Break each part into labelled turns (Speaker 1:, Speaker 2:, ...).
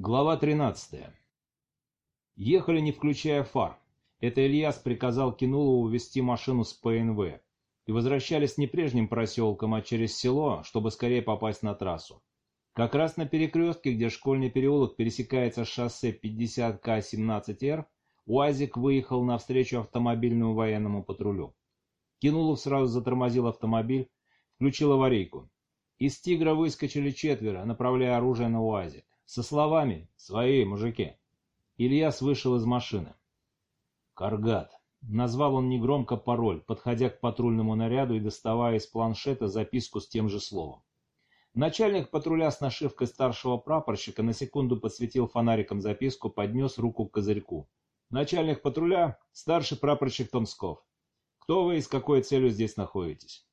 Speaker 1: Глава 13. Ехали не включая фар. Это Ильяс приказал Кинулову вести машину с ПНВ. И возвращались не прежним проселком, а через село, чтобы скорее попасть на трассу. Как раз на перекрестке, где школьный переулок пересекается с шоссе 50К-17Р, УАЗик выехал навстречу автомобильному военному патрулю. Кинулов сразу затормозил автомобиль, включил аварийку. Из «Тигра» выскочили четверо, направляя оружие на УАЗик. Со словами «Свои, мужики!» Ильяс вышел из машины. «Каргат». Назвал он негромко пароль, подходя к патрульному наряду и доставая из планшета записку с тем же словом. Начальник патруля с нашивкой старшего прапорщика на секунду подсветил фонариком записку, поднес руку к козырьку. «Начальник патруля, старший прапорщик Томсков. Кто вы и с какой целью здесь находитесь?»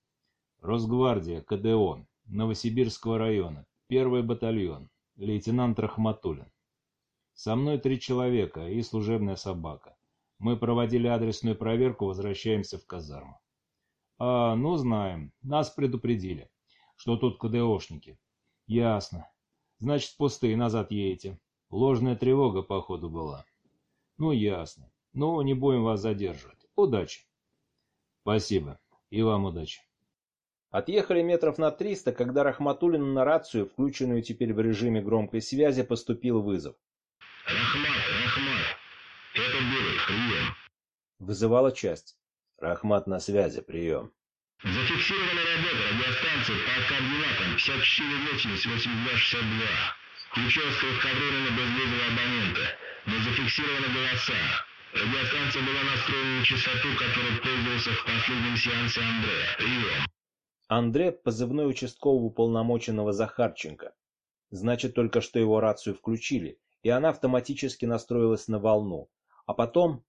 Speaker 1: «Росгвардия, КДО, Новосибирского района, первый батальон, лейтенант Рахматуллин. Со мной три человека и служебная собака. Мы проводили адресную проверку, возвращаемся в казарму. А, ну знаем, нас предупредили, что тут КДОшники. Ясно. Значит, пустые назад едете. Ложная тревога, походу, была. Ну, ясно. Ну, не будем вас задерживать. Удачи. Спасибо. И вам удачи. Отъехали метров на триста, когда Рахматуллину на рацию, включенную теперь в режиме громкой связи, поступил вызов.
Speaker 2: «Рахмат, Рахмат, это Берег, прием!»
Speaker 1: Вызывала часть. «Рахмат на связи, прием!»
Speaker 2: «Зафиксирована работа радиостанции по координатам 5480-8262. Ключевского сквадрона без вызова абонента, но зафиксированы голоса. Радиостанция была настроена на частоту, которой пользовался в последнем сеансе Андрея. Прием!»
Speaker 1: Андре, позывной участкового уполномоченного Захарченко. Значит, только что его рацию включили, и она автоматически настроилась на волну. А потом...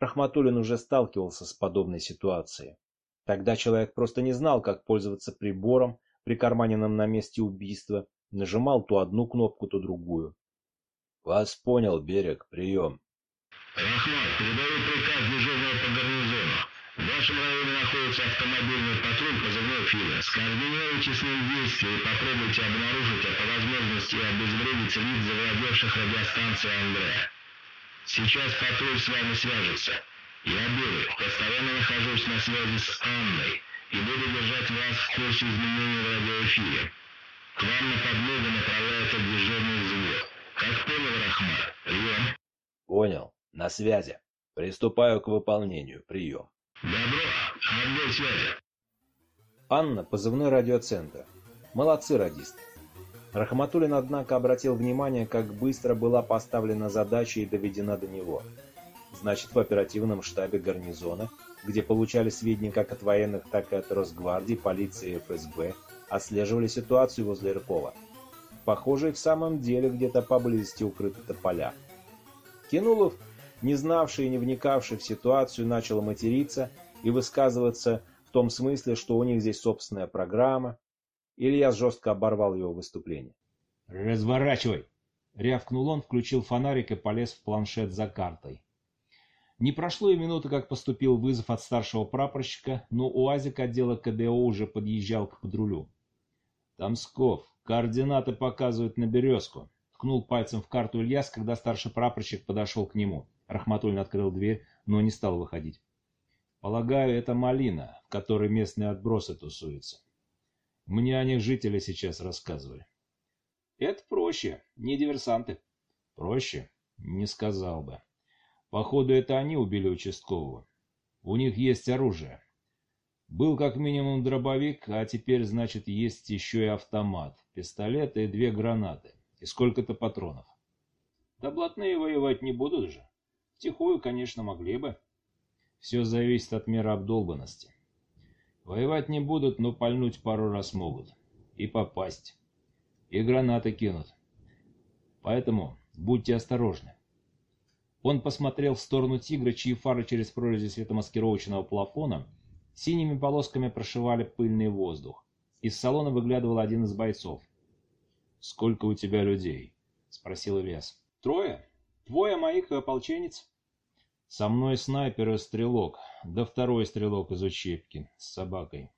Speaker 1: Рахматуллин уже сталкивался с подобной ситуацией. Тогда человек просто не знал, как пользоваться прибором, прикарманенным на месте убийства, нажимал то одну кнопку, то другую. «Вас понял, Берег, прием».
Speaker 2: «Рахмат, передаю приказ дежурного по гарнизону. В вашем районе находится автомобильный патруль позывной «Филя». Скоординируйте с ним действия и попробуйте обнаружить, а по возможности обезвредить лиц завладевших радиостанцией «Андрея». Сейчас патруль с вами свяжется. Я Берег, постоянно нахожусь на связи с Анной и буду держать вас в курсе изменений в радиоэфире. К вам на подмогу направляется дежурный взвод. Как понял, Рахмат? Прием.
Speaker 1: Понял. На связи. Приступаю к выполнению. Прием.
Speaker 2: Добро. Отбой связи.
Speaker 1: Анна, позывной радиоцентр. Молодцы радисты. Рахматуллин, однако, обратил внимание, как быстро была поставлена задача и доведена до него. Значит, в оперативном штабе гарнизона, где получали сведения как от военных, так и от Росгвардии, полиции и ФСБ, отслеживали ситуацию возле Иркова. Похоже, и в самом деле где-то поблизости укрыты тополя. Кинулов, не знавший и не вникавший в ситуацию, начал материться и высказываться в том смысле, что у них здесь собственная программа. Илья жестко оборвал его выступление. «Разворачивай!» — рявкнул он, включил фонарик и полез в планшет за картой. Не прошло и минуты, как поступил вызов от старшего прапорщика, но УАЗик отдела КДО уже подъезжал к патрулю. «Тамсков, координаты показывают на березку», — ткнул пальцем в карту Ильяс, когда старший прапорщик подошел к нему. Рахматуллин открыл дверь, но не стал выходить. «Полагаю, это малина, в которой местные отбросы тусуются. Мне о них жители сейчас рассказывали». «Это проще, не диверсанты». «Проще? Не сказал бы. Походу, это они убили участкового. У них есть оружие. Был как минимум дробовик, а теперь, значит, есть еще и автомат, пистолет и две гранаты. И сколько-то патронов. Да блатные воевать не будут же. Тихую, конечно, могли бы. Все зависит от меры обдолбанности. Воевать не будут, но пальнуть пару раз могут. И попасть. И гранаты кинут. Поэтому будьте осторожны. Он посмотрел в сторону тигра, чьи фары через прорези светомаскировочного плафона синими полосками прошивали пыльный воздух. Из салона выглядывал один из бойцов. «Сколько у тебя людей?» — спросил Ильяс. «Трое. Двое моих ополченец». «Со мной снайпер и стрелок, да второй стрелок из учебки с собакой.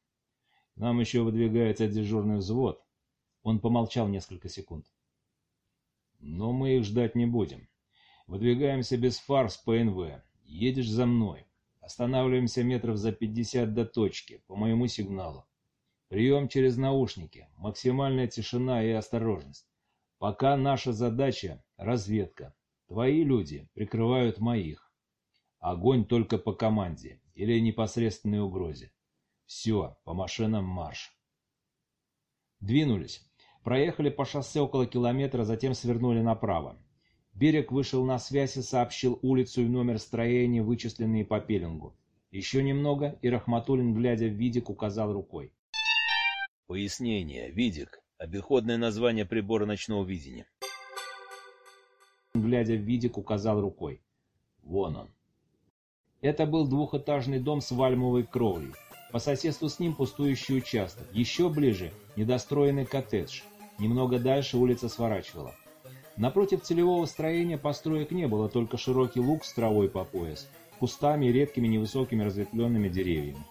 Speaker 1: Нам еще выдвигается дежурный взвод». Он помолчал несколько секунд. Но мы их ждать не будем. Выдвигаемся без фар с ПНВ. Едешь за мной. Останавливаемся метров за 50 до точки, по моему сигналу. Прием через наушники, максимальная тишина и осторожность. Пока наша задача — разведка. Твои люди прикрывают моих. Огонь только по команде или непосредственной угрозе. Все, по машинам марш. Двинулись. Проехали по шоссе около километра, затем свернули направо. Берег вышел на связь и сообщил улицу и номер строения, вычисленные по пеленгу. Еще немного, и Рахматуллин, глядя в видик, указал рукой.
Speaker 3: Пояснение. Видик. Обиходное название прибора ночного видения.
Speaker 1: Глядя в видик, указал рукой. Вон он. Это был двухэтажный дом с вальмовой кровлей. По соседству с ним пустующий участок. Еще ближе недостроенный коттедж. Немного дальше улица сворачивала. Напротив целевого строения построек не было, только широкий луг с травой по пояс, кустами и редкими невысокими разветвленными деревьями.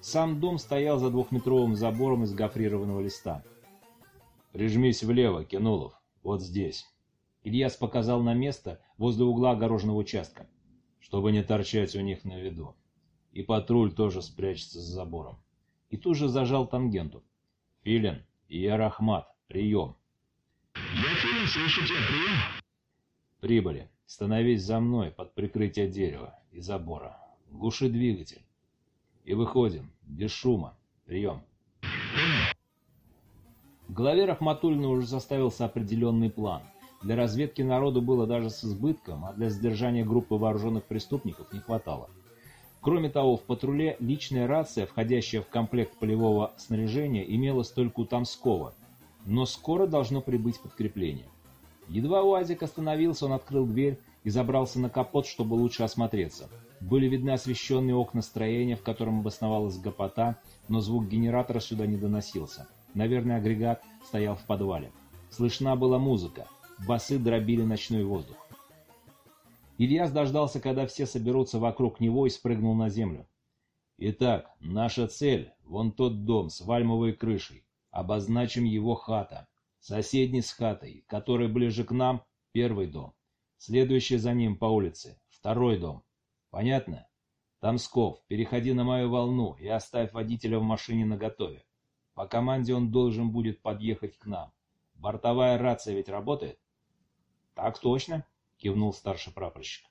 Speaker 1: Сам дом стоял за двухметровым забором из гофрированного листа.
Speaker 3: «Прижмись влево, Кинулов, вот здесь».
Speaker 1: Ильяс показал на место возле угла огороженного участка.
Speaker 3: «Чтобы не торчать у них на виду. И патруль тоже спрячется за забором».
Speaker 1: И тут же зажал тангенту.
Speaker 3: «Филин, я Рахмат, прием».
Speaker 2: «Я Филин, слышу тебя, прием».
Speaker 1: «Прибыли. Становись за мной под прикрытие дерева и забора. Глуши двигатель. И выходим. Без шума. Прием». В голове Рахматульна уже составился определенный план. Для разведки народу было даже с избытком, а для сдержания группы вооруженных преступников не хватало. Кроме того, в патруле личная рация, входящая в комплект полевого снаряжения, имелась только у Тамского, но скоро должно прибыть подкрепление. Едва УАЗик остановился, он открыл дверь и забрался на капот, чтобы лучше осмотреться. Были видны освещенные окна строения, в котором обосновалась гопота, но звук генератора сюда не доносился. Наверное, агрегат стоял в подвале. Слышна была музыка. Басы дробили ночной воздух. Ильяс дождался, когда все соберутся вокруг него и спрыгнул на землю. «Итак, наша цель — вон тот дом с вальмовой крышей. Обозначим его хата. Соседний с хатой, который ближе к нам — первый дом. Следующий за ним по улице — второй дом. Понятно? Тамсков, переходи на мою волну и оставь водителя в машине наготове. По команде он должен будет подъехать к нам. Бортовая рация ведь работает? Так точно, кивнул старший прапорщик.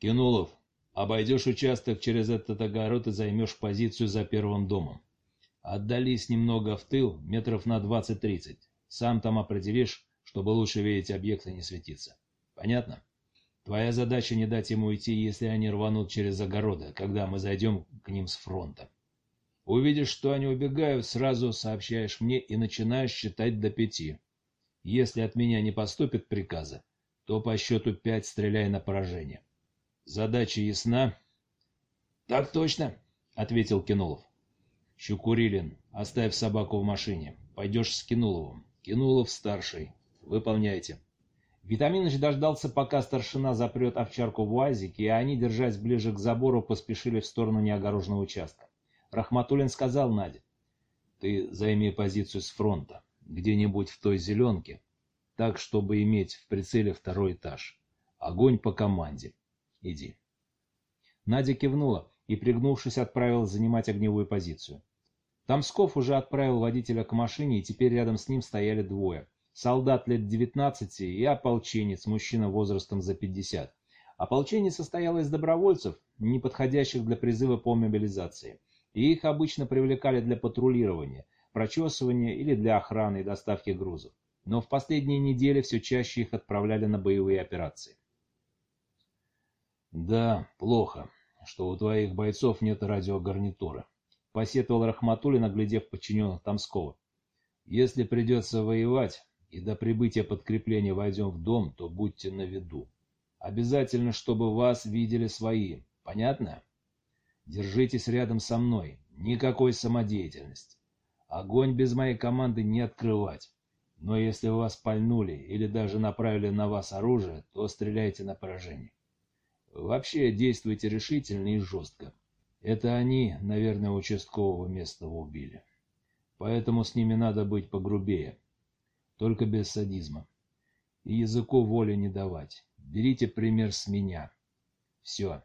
Speaker 1: Кинулов, обойдешь участок через этот огород и займешь позицию за первым домом. Отдались немного в тыл, метров на 20-30. Сам там определишь, чтобы лучше видеть объекты не светиться. Понятно? Твоя задача не дать ему уйти, если они рванут через огороды, когда мы зайдем к ним с фронта. Увидишь, что они убегают, сразу сообщаешь мне и начинаешь считать до пяти. Если от меня не поступит приказа, то по счету пять стреляй на поражение. Задача ясна? — Так точно, — ответил Кинулов. — Щукурилин, оставь собаку в машине. Пойдешь с Кинуловым. Кинулов старший. Выполняйте. Витаминыч дождался, пока старшина запрет овчарку в уазике, и они, держась ближе к забору, поспешили в сторону неогороженного участка. Рахматуллин сказал Наде, «Ты займи позицию с фронта, где-нибудь в той зеленке, так, чтобы иметь в прицеле второй этаж. Огонь по команде. Иди». Надя кивнула и, пригнувшись, отправилась занимать огневую позицию. Тамсков уже отправил водителя к машине, и теперь рядом с ним стояли двое. Солдат лет 19 и ополченец, мужчина возрастом за 50. Ополчение состояло из добровольцев, не подходящих для призыва по мобилизации и их обычно привлекали для патрулирования, прочесывания или для охраны и доставки грузов. Но в последние недели все чаще их отправляли на боевые операции. «Да, плохо, что у твоих бойцов нет радиогарнитуры», — посетовал Рахматуллин, оглядев подчиненных Тамского. «Если придется воевать, и до прибытия подкрепления войдем в дом, то будьте на виду. Обязательно, чтобы вас видели свои. Понятно?» Держитесь рядом со мной. Никакой самодеятельности. Огонь без моей команды не открывать. Но если вас пальнули или даже направили на вас оружие, то стреляйте на поражение. Вообще действуйте решительно и жестко. Это они, наверное, участкового местного убили. Поэтому с ними надо быть погрубее. только без садизма. И языку воли не давать. Берите пример с меня. Все.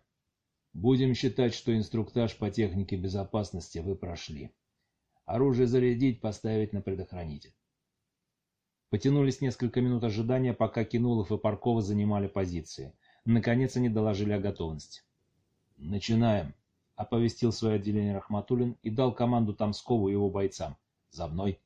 Speaker 1: Будем считать, что инструктаж по технике безопасности вы прошли. Оружие зарядить, поставить на предохранитель. Потянулись несколько минут ожидания, пока Кинулов и Паркова занимали позиции. Наконец они доложили о готовности. «Начинаем», — оповестил свое отделение Рахматуллин и дал команду Тамскову и его бойцам. «За мной».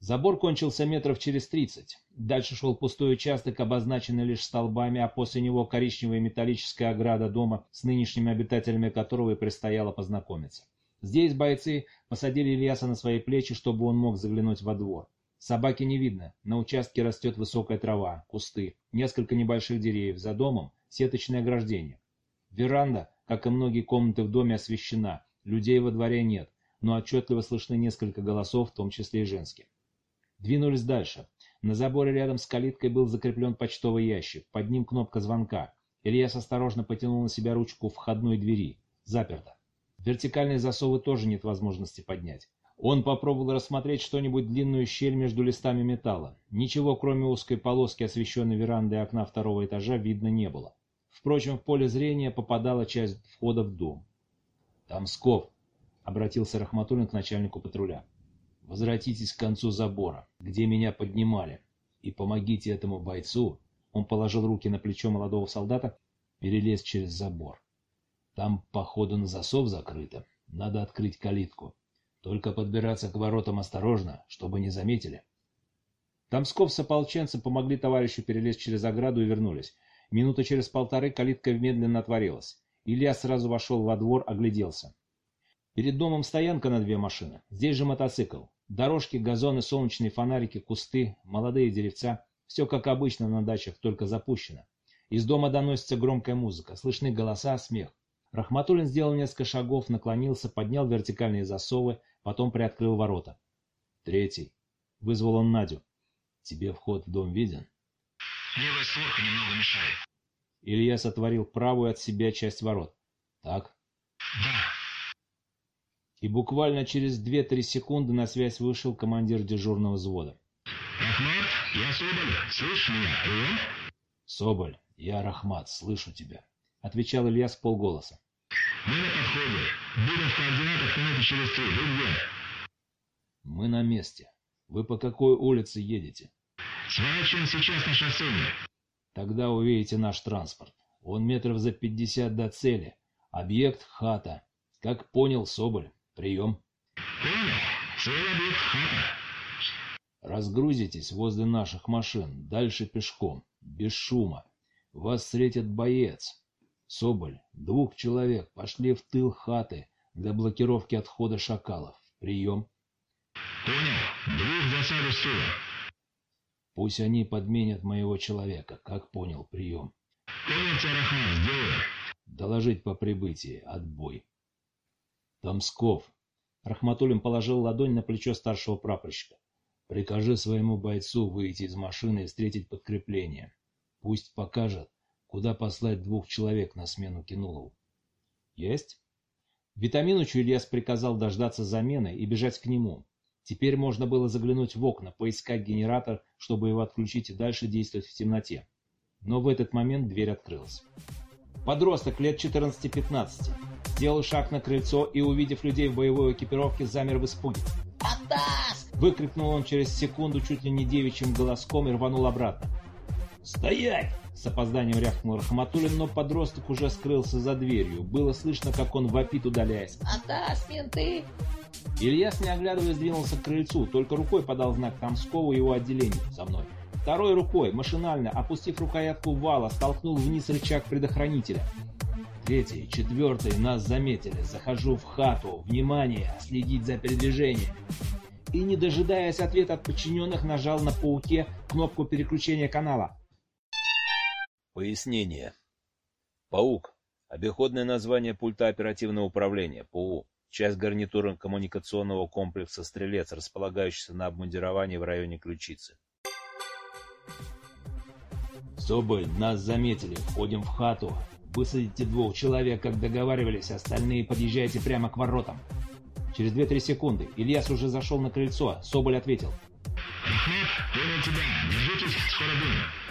Speaker 1: Забор кончился метров через тридцать. Дальше шел пустой участок, обозначенный лишь столбами, а после него коричневая металлическая ограда дома, с нынешними обитателями которого и предстояло познакомиться. Здесь бойцы посадили Ильяса на свои плечи, чтобы он мог заглянуть во двор. Собаки не видно, на участке растет высокая трава, кусты, несколько небольших деревьев, за домом сеточное ограждение. Веранда, как и многие комнаты в доме, освещена, людей во дворе нет, но отчетливо слышны несколько голосов, в том числе и женские. Двинулись дальше. На заборе рядом с калиткой был закреплен почтовый ящик. Под ним кнопка звонка. Ильяс осторожно потянул на себя ручку входной двери. Заперто. Вертикальные засовы тоже нет возможности поднять. Он попробовал рассмотреть что-нибудь длинную щель между листами металла. Ничего, кроме узкой полоски, освещенной веранды окна второго этажа, видно не было. Впрочем, в поле зрения попадала часть входа в дом. «Тамсков!» — обратился Рахматуллин к начальнику патруля. Возвратитесь к концу забора, где меня поднимали, и помогите этому бойцу, он положил руки на плечо молодого солдата, перелезть через забор. Там, походу, на засов закрыто. Надо открыть калитку. Только подбираться к воротам осторожно, чтобы не заметили. Тамсков с ополченцем помогли товарищу перелезть через ограду и вернулись. Минута через полторы калитка медленно отворилась. Илья сразу вошел во двор, огляделся. Перед домом стоянка на две машины. Здесь же мотоцикл. Дорожки, газоны, солнечные фонарики, кусты, молодые деревца. Все как обычно на дачах, только запущено. Из дома доносится громкая музыка, слышны голоса, смех. Рахматуллин сделал несколько шагов, наклонился, поднял вертикальные засовы, потом приоткрыл ворота. Третий. Вызвал он Надю. Тебе вход в дом виден?
Speaker 2: Левая створка немного мешает.
Speaker 1: Илья сотворил правую от себя часть ворот. Так?
Speaker 2: Да,
Speaker 1: и буквально через 2-3 секунды на связь вышел командир дежурного взвода.
Speaker 2: Рахмат, я Соболь. Слышишь меня? Прием?
Speaker 1: Соболь, я Рахмат, слышу тебя. Отвечал Илья с полголоса.
Speaker 2: Мы на подходе. Будем в координатах минуты через три. Вы где?
Speaker 1: Мы на месте. Вы по какой улице едете?
Speaker 2: Сворачиваем сейчас на шоссейную.
Speaker 1: Тогда увидите наш транспорт. Он метров за пятьдесят до цели. Объект — хата. Как понял Соболь. Прием.
Speaker 2: Понял. Свой объект хата.
Speaker 1: Разгрузитесь возле наших машин, дальше пешком, без шума. Вас встретит боец. Соболь, двух человек пошли в тыл хаты для блокировки отхода шакалов. Прием.
Speaker 2: Понял. Двух засаду с тыла.
Speaker 1: Пусть они подменят моего человека, как понял, прием.
Speaker 2: Понял тебя, Рахман, сделаю.
Speaker 1: Доложить по прибытии. Отбой. Тамсков. Рахматуллин положил ладонь на плечо старшего прапорщика. Прикажи своему бойцу выйти из машины и встретить подкрепление. Пусть покажет, куда послать двух человек на смену Кинулову. Есть? Витаминучу Ильяс приказал дождаться замены и бежать к нему. Теперь можно было заглянуть в окна, поискать генератор, чтобы его отключить и дальше действовать в темноте. Но в этот момент дверь открылась. Подросток лет 14-15 сделал шаг на крыльцо и, увидев людей в боевой экипировке, замер в испуге. «Атас!» — выкрикнул он через секунду чуть ли не девичьим голоском и рванул обратно. «Стоять!» — с опозданием рявкнул Рахматуллин, но подросток уже скрылся за дверью. Было слышно, как он вопит, удаляясь. «Атас, менты!» Ильяс, не оглядываясь, двинулся к крыльцу, только рукой подал знак Тамскову его отделению. «За мной!» Второй рукой, машинально, опустив рукоятку вала, столкнул вниз рычаг предохранителя. Третий, четвертый, нас заметили. Захожу в хату. Внимание, следить за передвижением. И, не дожидаясь ответа от подчиненных, нажал на пауке кнопку переключения канала.
Speaker 4: Пояснение. Паук. Обиходное название пульта оперативного управления, ПУ. Часть гарнитура коммуникационного комплекса «Стрелец», располагающийся на обмундировании в районе ключицы.
Speaker 1: Соболь, нас заметили. Входим в хату. Высадите двух человек, как договаривались, остальные подъезжайте прямо к воротам. Через 2-3 секунды Ильяс уже зашел на крыльцо. Соболь ответил.
Speaker 2: Рахмат, понял тебя. Держитесь, скоро буду.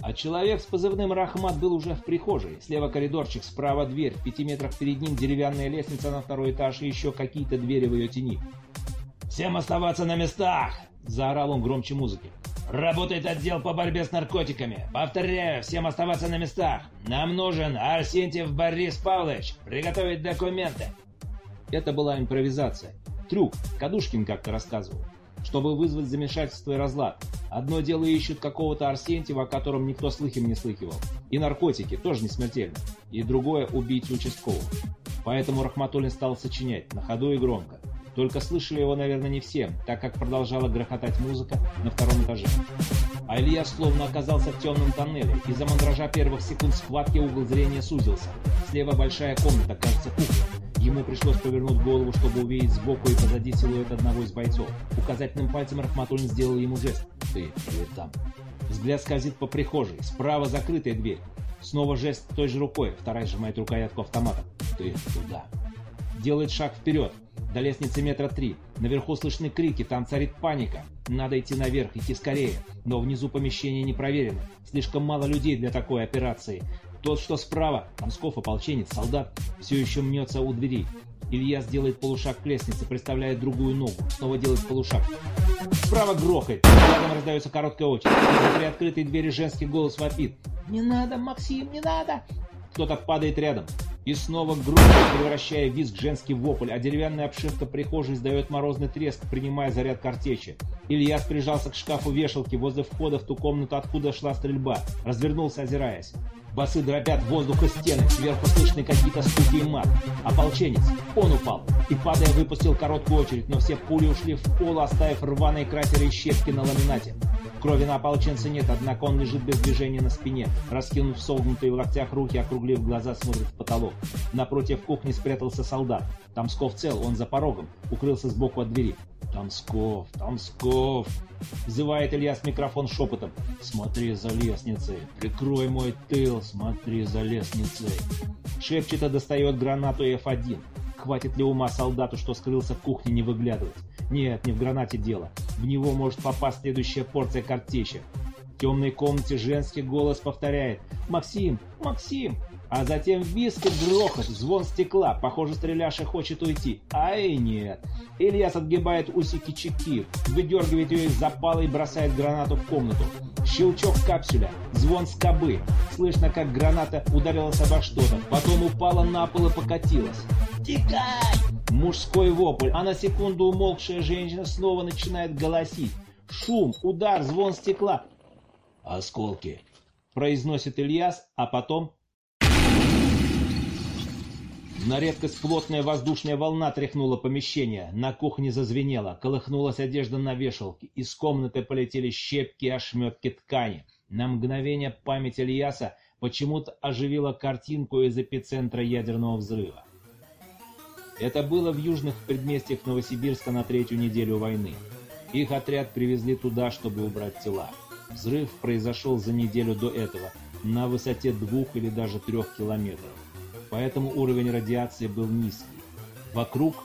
Speaker 1: А человек с позывным «Рахмат» был уже в прихожей. Слева коридорчик, справа дверь, в пяти метрах перед ним деревянная лестница на второй этаж и еще какие-то двери в ее тени. «Всем оставаться на местах!» – заорал он громче музыки. «Работает отдел по борьбе с наркотиками. Повторяю, всем оставаться на местах. Нам нужен Арсентьев Борис Павлович. Приготовить документы». Это была импровизация. Трюк. Кадушкин как-то рассказывал чтобы вызвать замешательство и разлад. Одно дело ищут какого-то Арсентьева, о котором никто слыхом не слыхивал. И наркотики, тоже не смертельно. И другое – убийцу участкового. Поэтому Рахматуллин стал сочинять, на ходу и громко. Только слышали его, наверное, не все, так как продолжала грохотать музыка на втором этаже. А Илья словно оказался в темном тоннеле. Из-за мандража первых секунд схватки угол зрения сузился. Слева большая комната, кажется, кухня. Ему пришлось повернуть голову, чтобы увидеть сбоку и позади силуэт одного из бойцов. Указательным пальцем Рахматуллин сделал ему жест. «Ты, ты там». Взгляд скользит по прихожей. Справа закрытая дверь. Снова жест той же рукой. Вторая сжимает рукоятку автомата. «Ты туда». Делает шаг вперед. До лестницы метра три. Наверху слышны крики, там царит паника. Надо идти наверх, идти скорее. Но внизу помещение не проверено. Слишком мало людей для такой операции. Тот, что справа, Тамсков, ополченец, солдат, все еще мнется у двери. Илья сделает полушаг к лестнице, представляет другую ногу, снова делает полушаг. Справа грохает, рядом раздается короткая очередь. При открытой двери женский голос вопит. «Не надо, Максим, не надо!» Кто-то падает рядом. И снова громко, превращая визг женский вопль, а деревянная обшивка прихожей издает морозный треск, принимая заряд картечи. Илья прижался к шкафу вешалки возле входа в ту комнату, откуда шла стрельба. Развернулся, озираясь. Басы дробят воздух и стены, сверху слышны какие-то стуки и мат. Ополченец, он упал, и падая выпустил короткую очередь, но все пули ушли в пол, оставив рваные кратеры и щепки на ламинате. Крови на ополченца нет, однако он лежит без движения на спине, раскинув согнутые в локтях руки, округлив глаза, смотрит в потолок. Напротив кухни спрятался солдат. Тамсков цел, он за порогом, укрылся сбоку от двери. «Тамсков, Тамсков!» Взывает Илья с микрофон шепотом. «Смотри за лестницей! Прикрой мой тыл! Смотри за лестницей!» Шепчет и достает гранату F1. Хватит ли ума солдату, что скрылся в кухне, не выглядывать? Нет, не в гранате дело. В него может попасть следующая порция картечи. В темной комнате женский голос повторяет «Максим! Максим!» А затем виск и грохот, звон стекла. Похоже, стреляша хочет уйти. Ай, нет. Ильяс отгибает усики чеки, выдергивает ее из запала и бросает гранату в комнату. Щелчок капсюля, звон скобы. Слышно, как граната ударилась обо что-то, потом упала на пол и покатилась. «Текай!» Мужской вопль, а на секунду умолкшая женщина снова начинает голосить. Шум, удар, звон стекла. «Осколки!» произносит Ильяс, а потом на редкость плотная воздушная волна тряхнула помещение, на кухне зазвенело, колыхнулась одежда на вешалке, из комнаты полетели щепки и ошметки ткани. На мгновение память Ильяса почему-то оживила картинку из эпицентра ядерного взрыва. Это было в южных предместьях Новосибирска на третью неделю войны. Их отряд привезли туда, чтобы убрать тела. Взрыв произошел за неделю до этого, на высоте двух или даже трех километров поэтому уровень радиации был низкий. Вокруг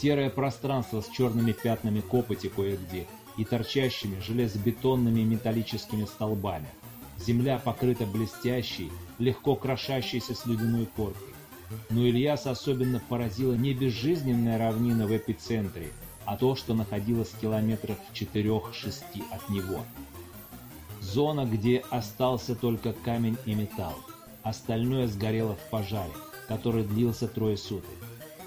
Speaker 1: серое пространство с черными пятнами копоти кое-где и торчащими железобетонными металлическими столбами. Земля покрыта блестящей, легко крошащейся слюдяной коркой. Но Ильяса особенно поразила не безжизненная равнина в эпицентре, а то, что находилось в километрах в четырех-шести от него. Зона, где остался только камень и металл. Остальное сгорело в пожаре, который длился трое суток.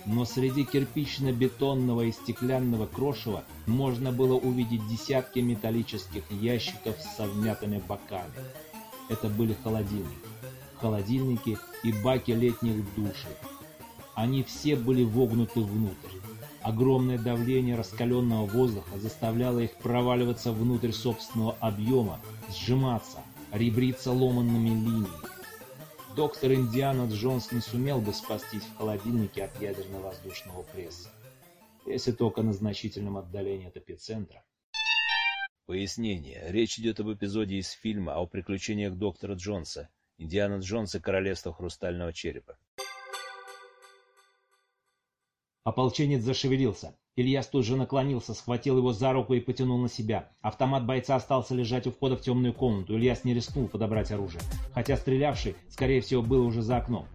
Speaker 1: Но среди кирпично-бетонного и стеклянного крошева можно было увидеть десятки металлических ящиков с совмятыми боками. Это были холодильники. Холодильники и баки летних душей. Они все были вогнуты внутрь. Огромное давление раскаленного воздуха заставляло их проваливаться внутрь собственного объема, сжиматься, ребриться ломанными линиями. Доктор Индиана Джонс не сумел бы спастись в холодильнике от ядерно-воздушного пресса, если только на значительном отдалении от эпицентра.
Speaker 4: Пояснение. Речь идет об эпизоде из фильма о приключениях доктора Джонса, Индиана Джонса и Королевство Хрустального Черепа.
Speaker 1: Ополченец зашевелился. Ильяс тут же наклонился, схватил его за руку и потянул на себя. Автомат бойца остался лежать у входа в темную комнату. Ильяс не рискнул подобрать оружие, хотя стрелявший, скорее всего, был уже за окном.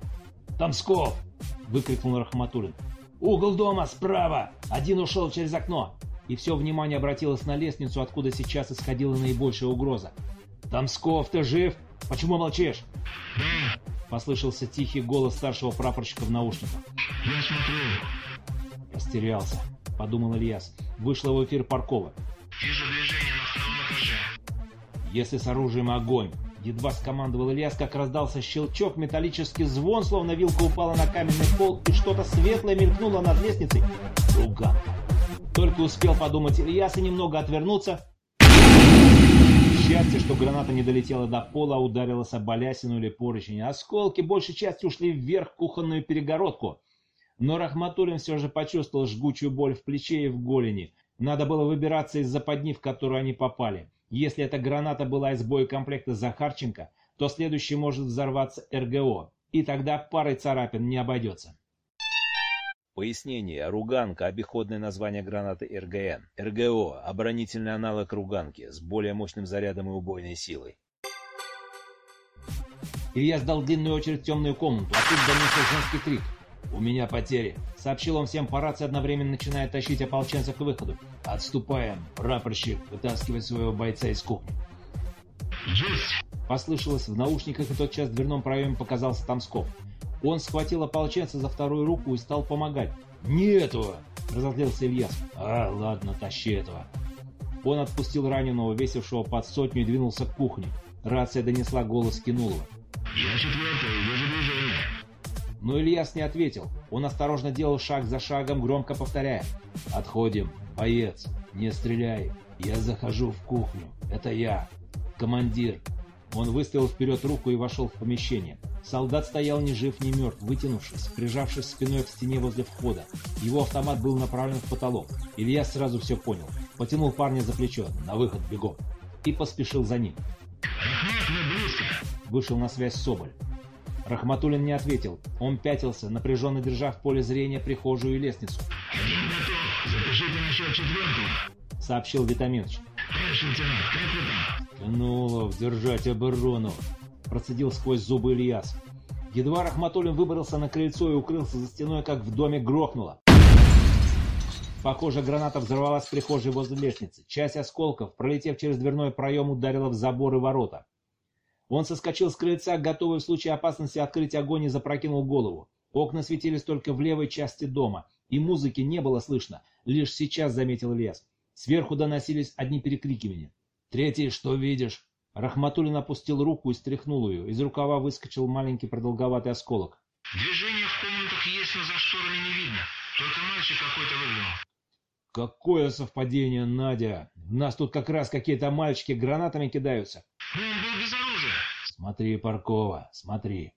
Speaker 1: «Тамсков!» — выкрикнул Рахматуллин. «Угол дома, справа! Один ушел через окно!» И все внимание обратилось на лестницу, откуда сейчас исходила наибольшая угроза. «Тамсков, ты жив? Почему молчишь?» Послышался тихий голос старшего прапорщика в наушниках.
Speaker 2: «Я смотрю!»
Speaker 1: Растерялся, подумал Ильяс. Вышло в эфир Паркова.
Speaker 2: «Вижу движение на втором этаже!»
Speaker 1: «Если с оружием огонь!» Едва скомандовал Ильяс, как раздался щелчок, металлический звон, словно вилка упала на каменный пол, и что-то светлое мелькнуло над лестницей. Руганка. Только успел подумать Ильяс и немного отвернуться. Счастье, что граната не долетела до пола, а ударилась об балясину или поручень. Осколки большей частью ушли вверх в кухонную перегородку. Но Рахматуллин все же почувствовал жгучую боль в плече и в голени. Надо было выбираться из западни, в которую они попали. Если эта граната была из боекомплекта Захарченко, то следующий может взорваться РГО, и тогда парой царапин не обойдется.
Speaker 4: Пояснение. Руганка – обиходное название гранаты РГН. РГО – оборонительный аналог руганки с более мощным зарядом и убойной силой.
Speaker 1: Илья сдал длинную очередь в темную комнату, а тут донесся женский крик. «У меня потери!» — сообщил он всем по рации, одновременно начиная тащить ополченцев к выходу. «Отступаем! Прапорщик, вытаскивай своего бойца из кухни!»
Speaker 2: «Есть!»
Speaker 1: Послышалось в наушниках, и тотчас в дверном проеме показался Тамсков. Он схватил ополченца за вторую руку и стал помогать. «Не этого!» — разозлился Ильяс. «А, ладно, тащи этого!» Он отпустил раненого, весившего под сотню, и двинулся к кухне. Рация донесла голос Кинулова.
Speaker 2: «Я четвертый, вижу движение!»
Speaker 1: Но Ильяс не ответил. Он осторожно делал шаг за шагом, громко повторяя. «Отходим. Боец, не стреляй. Я захожу в кухню. Это я. Командир». Он выставил вперед руку и вошел в помещение. Солдат стоял ни жив, ни мертв, вытянувшись, прижавшись спиной к стене возле входа. Его автомат был направлен в потолок. Ильяс сразу все понял. Потянул парня за плечо. «На выход, бегом!» И поспешил за ним. Вышел на связь Соболь. Рахматуллин не ответил. Он пятился, напряженно держа в поле зрения прихожую и лестницу.
Speaker 2: «Один готов! Запишите насчет четвертого!»
Speaker 1: — сообщил Витаминович.
Speaker 2: «Товарищ лейтенант, как вы там?»
Speaker 1: «Кинулов, держать оборону!» — процедил сквозь зубы Ильяс. Едва Рахматуллин выбрался на крыльцо и укрылся за стеной, как в доме грохнуло. Похоже, граната взорвалась в прихожей возле лестницы. Часть осколков, пролетев через дверной проем, ударила в забор и ворота. Он соскочил с крыльца, готовый в случае опасности открыть огонь и запрокинул голову. Окна светились только в левой части дома, и музыки не было слышно. Лишь сейчас заметил лес. Сверху доносились одни перекрикивания. «Третий, что видишь?» Рахматуллин опустил руку и стряхнул ее. Из рукава выскочил маленький продолговатый осколок.
Speaker 2: «Движение в комнатах есть, но за шторами не видно. Только мальчик какой-то выглянул».
Speaker 1: «Какое совпадение, Надя! У нас тут как раз какие-то мальчики гранатами кидаются».
Speaker 2: «Но он был без оружия».
Speaker 1: «Смотри, Паркова, смотри».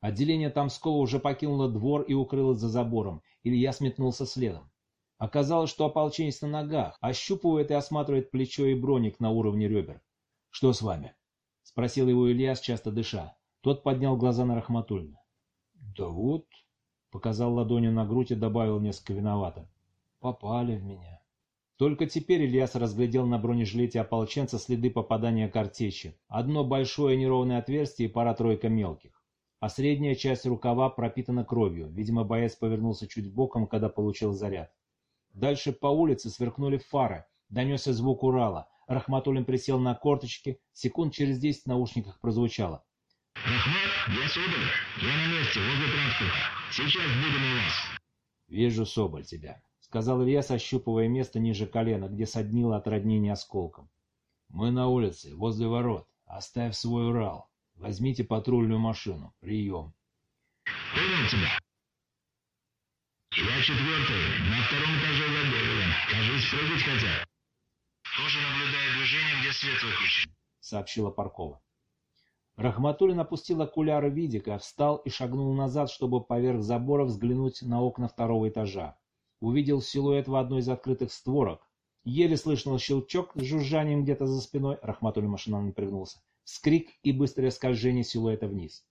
Speaker 1: Отделение Тамского уже покинуло двор и укрылось за забором. Илья сметнулся следом. Оказалось, что ополченец на ногах, ощупывает и осматривает плечо и броник на уровне ребер. «Что с вами?» — спросил его Ильяс, часто дыша. Тот поднял глаза на Рахматульна. «Да вот», — показал ладонью на грудь и добавил несколько виновато. «Попали в меня». Только теперь Ильяс разглядел на бронежилете ополченца следы попадания картечи. Одно большое неровное отверстие и пара-тройка мелких. А средняя часть рукава пропитана кровью. Видимо, боец повернулся чуть боком, когда получил заряд. Дальше по улице сверкнули фары. Донесся звук Урала. Рахматуллин присел на корточки. Секунд через десять в наушниках прозвучало.
Speaker 2: «Рахмат, я Соболь. Я на месте, возле транспорта. Сейчас будем у вас».
Speaker 1: «Вижу, Соболь, тебя», — сказал Ильяс, ощупывая место ниже колена, где соднило от ранения осколком. «Мы на улице, возле ворот. Оставь свой Урал. Возьмите патрульную машину. Прием».
Speaker 2: «Понял тебя». «Я четвертый, на втором этаже за деревом. Кажись, прыгать хотят». «Тоже наблюдаю движение, где свет выключен», —
Speaker 1: сообщила Паркова. Рахматуллин опустил окуляры видика, встал и шагнул назад, чтобы поверх забора взглянуть на окна второго этажа. Увидел силуэт в одной из открытых створок. Еле слышал щелчок с жужжанием где-то за спиной. Рахматуллин машинально пригнулся. Вскрик и быстрое скольжение силуэта вниз.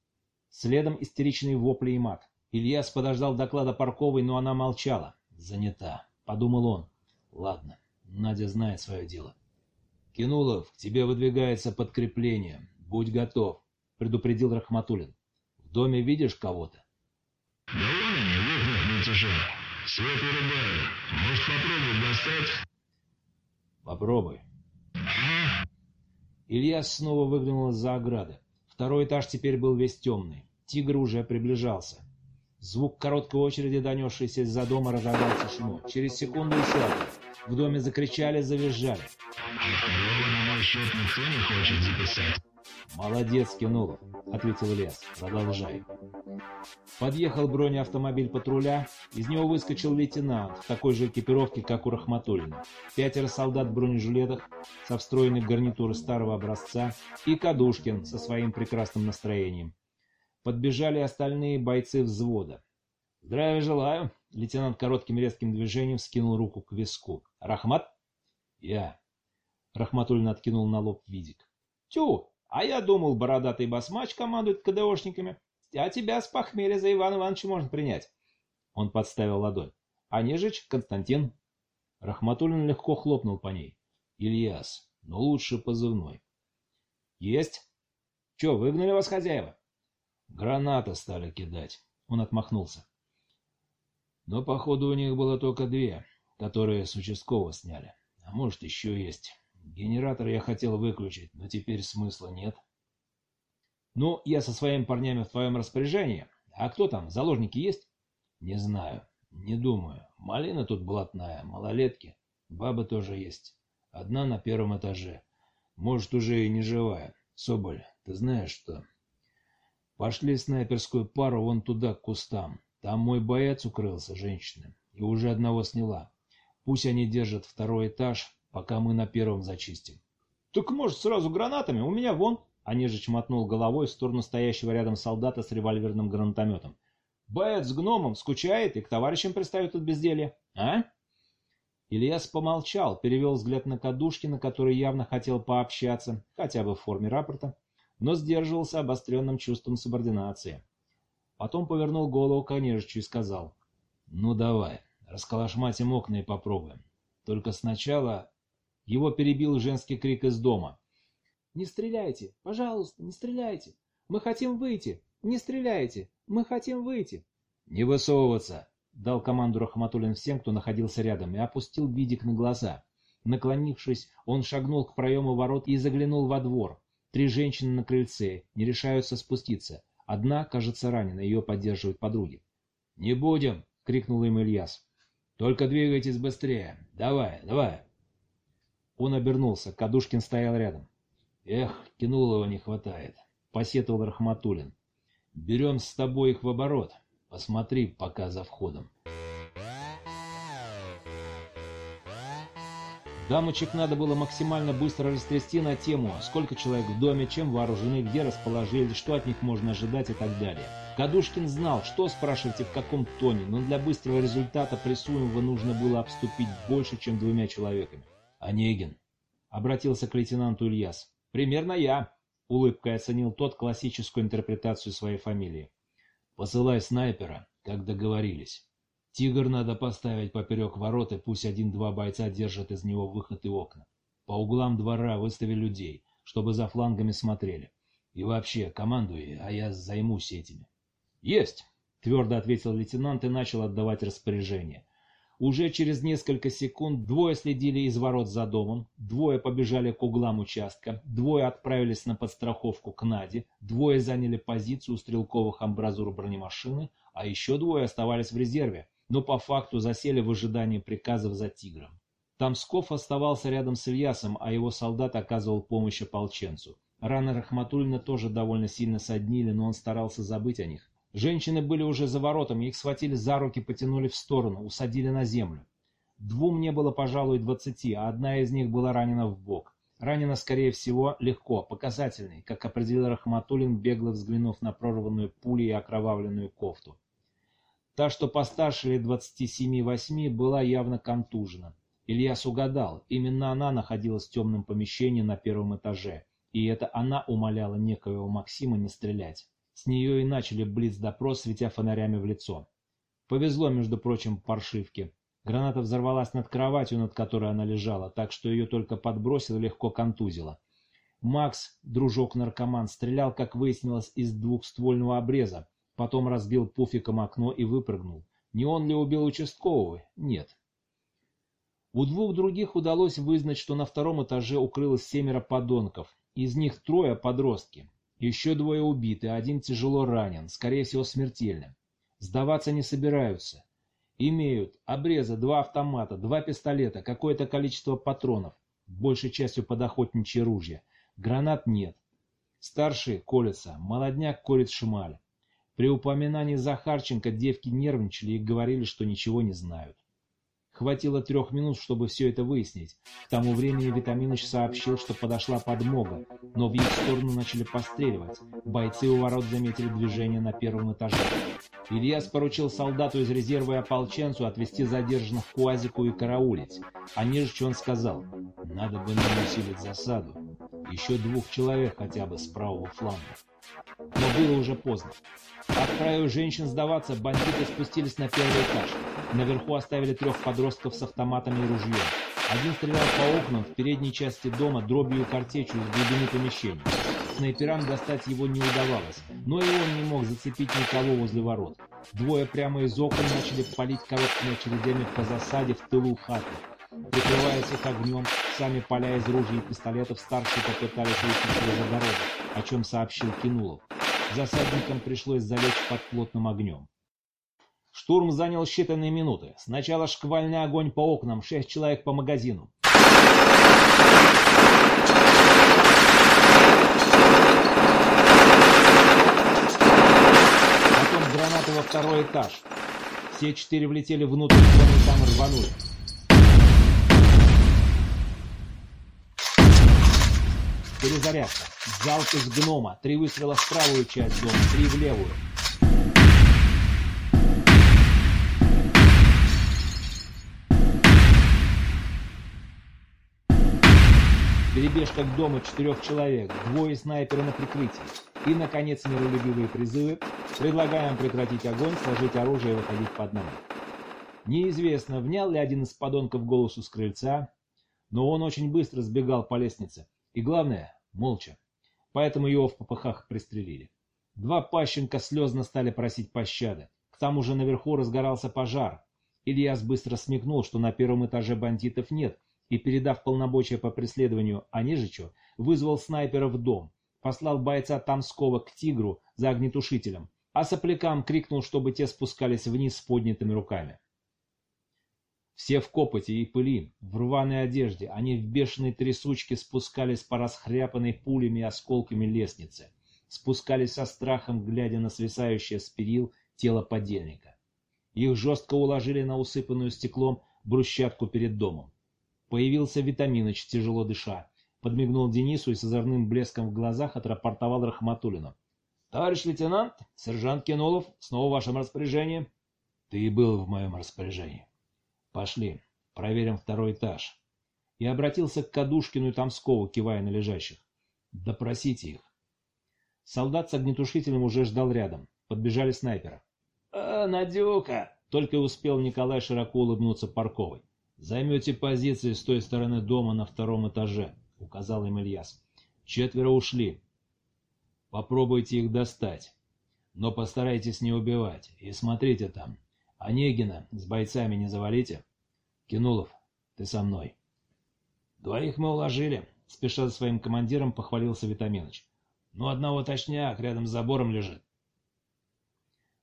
Speaker 1: Следом истеричные вопли и мат. Ильяс подождал доклада Парковой, но она молчала. «Занята», — подумал он. «Ладно, Надя знает свое дело». «Кинулов, к тебе выдвигается подкрепление. Будь готов», — предупредил Рахматулин. «В доме видишь кого-то?»
Speaker 2: «Да вон они, в окнах на этаже. Свет вырубают. Может, попробовать достать?»
Speaker 1: «Попробуй».
Speaker 2: «Ага».
Speaker 1: Ильяс снова выглянул из-за ограды. Второй этаж теперь был весь темный. Тигр уже приближался. Звук короткой очереди, донесшийся из-за дома, разорвал тишину. Через секунду еще один. В доме закричали, завизжали.
Speaker 2: «А второго на мой счет никто не хочет записать?»
Speaker 1: «Молодец, Кинулов», — ответил Ильяс. «Продолжай». Подъехал бронеавтомобиль патруля. Из него выскочил лейтенант в такой же экипировке, как у Рахматуллина. Пятеро солдат в бронежилетах со встроенной в гарнитуры старого образца и Кадушкин со своим прекрасным настроением. Подбежали остальные бойцы взвода. «Здравия желаю!» — лейтенант коротким резким движением скинул руку к виску. «Рахмат?» «Я». Рахматуллин откинул на лоб видик. «Тю! А я думал, бородатый басмач командует КДОшниками. А тебя с похмелья за Ивана Ивановича можно принять». Он подставил ладонь. «А Нежич, Константин?» Рахматуллин легко хлопнул по ней. «Ильяс, но лучше позывной». «Есть. Че, выгнали вас хозяева?» Гранаты стали кидать. Он отмахнулся. Но, походу, у них было только две, которые с участкового сняли. А может, еще есть. Генератор я хотел выключить, но теперь смысла нет. Ну, я со своими парнями в твоем распоряжении. А кто там, заложники есть? Не знаю, не думаю. Малина тут блатная, малолетки. Бабы тоже есть. Одна на первом этаже. Может, уже и не живая. Соболь, ты знаешь что? Пошли снайперскую пару вон туда, к кустам. Там мой боец укрылся, женщина, и уже одного сняла. Пусть они держат второй этаж, пока мы на первом зачистим. — Так может сразу гранатами? У меня вон... Онежич мотнул головой в сторону стоящего рядом солдата с револьверным гранатометом. — Боец с гномом скучает и к товарищам пристает от безделья. А? Ильяс помолчал, перевел взгляд на Кадушкина, который явно хотел пообщаться, хотя бы в форме рапорта но сдерживался обостренным чувством субординации. Потом повернул голову к Онежичу и сказал, «Ну давай, расколошматим окна и попробуем. Только сначала...» Его перебил женский крик из дома. «Не стреляйте! Пожалуйста, не стреляйте! Мы хотим выйти! Не стреляйте! Мы хотим выйти!» «Не высовываться!» — дал команду Рахматуллин всем, кто находился рядом, и опустил видик на глаза. Наклонившись, он шагнул к проему ворот и заглянул во двор. Три женщины на крыльце, не решаются спуститься. Одна, кажется, ранена, ее поддерживают подруги. «Не будем!» — крикнул им Ильяс. «Только двигайтесь быстрее! Давай, давай!» Он обернулся, Кадушкин стоял рядом. «Эх, Кинулова не хватает!» — посетовал Рахматулин. «Берем с тобой их в оборот. Посмотри пока за входом». Дамочек надо было максимально быстро растрясти на тему, сколько человек в доме, чем вооружены, где расположились, что от них можно ожидать и так далее. Кадушкин знал, что спрашивать и в каком тоне, но для быстрого результата прессуемого нужно было обступить больше, чем двумя человеками. «Онегин», — обратился к лейтенанту Ильяс. «Примерно я», — улыбкой оценил тот классическую интерпретацию своей фамилии. «Посылай снайпера, как договорились». Тигр надо поставить поперек ворот, и пусть один-два бойца держат из него выход и окна. По углам двора выстави людей, чтобы за флангами смотрели. И вообще, командуй, а я займусь этими. Есть! Твердо ответил лейтенант и начал отдавать распоряжение. Уже через несколько секунд двое следили из ворот за домом, двое побежали к углам участка, двое отправились на подстраховку к Наде, двое заняли позицию у стрелковых амбразур бронемашины, а еще двое оставались в резерве, но по факту засели в ожидании приказов за тигром. Тамсков оставался рядом с Ильясом, а его солдат оказывал помощь ополченцу. Раны Рахматульна тоже довольно сильно соднили, но он старался забыть о них. Женщины были уже за воротами, их схватили за руки, потянули в сторону, усадили на землю. Двум не было, пожалуй, двадцати, а одна из них была ранена в бок. Ранена, скорее всего, легко, показательный, как определил Рахматуллин, бегло взглянув на прорванную пулей и окровавленную кофту. Та, что постарше лет 27-8, была явно контужена. Ильяс угадал, именно она находилась в темном помещении на первом этаже, и это она умоляла некоего Максима не стрелять. С нее и начали блиц-допрос, светя фонарями в лицо. Повезло, между прочим, паршивке. Граната взорвалась над кроватью, над которой она лежала, так что ее только подбросило легко контузило. Макс, дружок-наркоман, стрелял, как выяснилось, из двухствольного обреза, потом разбил пуфиком окно и выпрыгнул. Не он ли убил участкового? Нет. У двух других удалось вызнать, что на втором этаже укрылось семеро подонков. Из них трое подростки. Еще двое убиты, один тяжело ранен, скорее всего смертельно. Сдаваться не собираются. Имеют обреза, два автомата, два пистолета, какое-то количество патронов, большей частью под охотничье ружья. Гранат нет. Старшие колятся, молодняк колет шмаль. При упоминании Захарченко девки нервничали и говорили, что ничего не знают. Хватило трех минут, чтобы все это выяснить. К тому времени Витаминыч сообщил, что подошла подмога, но в их сторону начали постреливать. Бойцы у ворот заметили движение на первом этаже. Ильяс поручил солдату из резерва и ополченцу отвезти задержанных к УАЗику и караулить. А Нежич он сказал, надо бы нам усилить засаду. Еще двух человек хотя бы с правого фланга. Но было уже поздно. Отправив женщин сдаваться, бандиты спустились на первый этаж. Наверху оставили трех подростков с автоматами и ружьем. Один стрелял по окнам в передней части дома дробью и картечью из глубины помещения. Снайперам достать его не удавалось, но и он не мог зацепить никого возле ворот. Двое прямо из окон начали палить короткими очередями по засаде в тылу хаты. Прикрываясь их огнем, сами поля из ружей и пистолетов старшие попытались выйти через огороды, о чем сообщил Кинулов. Засадникам пришлось залечь под плотным огнем. Штурм занял считанные минуты. Сначала шквальный огонь по окнам, шесть человек по магазину. Потом гранаты во второй этаж. Все четыре влетели внутрь, и там рванули. Перезарядка. Залп из гнома. Три выстрела в правую часть дома, три в левую. Перебежка к дому четырех человек, двое снайперов на прикрытии. И, наконец, миролюбивые призывы. Предлагаем прекратить огонь, сложить оружие и выходить по одному. Неизвестно, внял ли один из подонков голосу с крыльца, но он очень быстро сбегал по лестнице. И главное, молча. Поэтому его в попыхах пристрелили. Два пащенка слезно стали просить пощады. К тому же наверху разгорался пожар. Ильяс быстро смекнул, что на первом этаже бандитов нет, и, передав полномочия по преследованию Анижичу, вызвал снайпера в дом, послал бойца Тамского к тигру за огнетушителем, а соплякам крикнул, чтобы те спускались вниз с поднятыми руками. Все в копоте и пыли, в рваной одежде, они в бешеной трясучке спускались по расхряпанной пулями и осколками лестницы. Спускались со страхом, глядя на свисающее с перил тело подельника. Их жестко уложили на усыпанную стеклом брусчатку перед домом. Появился Витаминыч, тяжело дыша. Подмигнул Денису и с озорным блеском в глазах отрапортовал Рахматуллину. «Товарищ лейтенант, сержант Кинолов, снова в вашем распоряжении». «Ты и был в моем распоряжении». «Пошли, проверим второй этаж». И обратился к Кадушкину и Тамскову, кивая на лежащих. «Допросите их». Солдат с огнетушителем уже ждал рядом. Подбежали снайперы.
Speaker 5: «А, Надюка!»
Speaker 1: Только и успел Николай широко улыбнуться Парковой. «Займете позиции с той стороны дома на втором этаже», — указал им Ильяс. «Четверо ушли. Попробуйте их достать. Но постарайтесь не убивать. И смотрите там, Онегина с бойцами не завалите? Кинулов, ты со мной.
Speaker 5: Двоих мы уложили, спеша за своим командиром похвалился Витаминыч. Ну, одного точняк, рядом с забором лежит.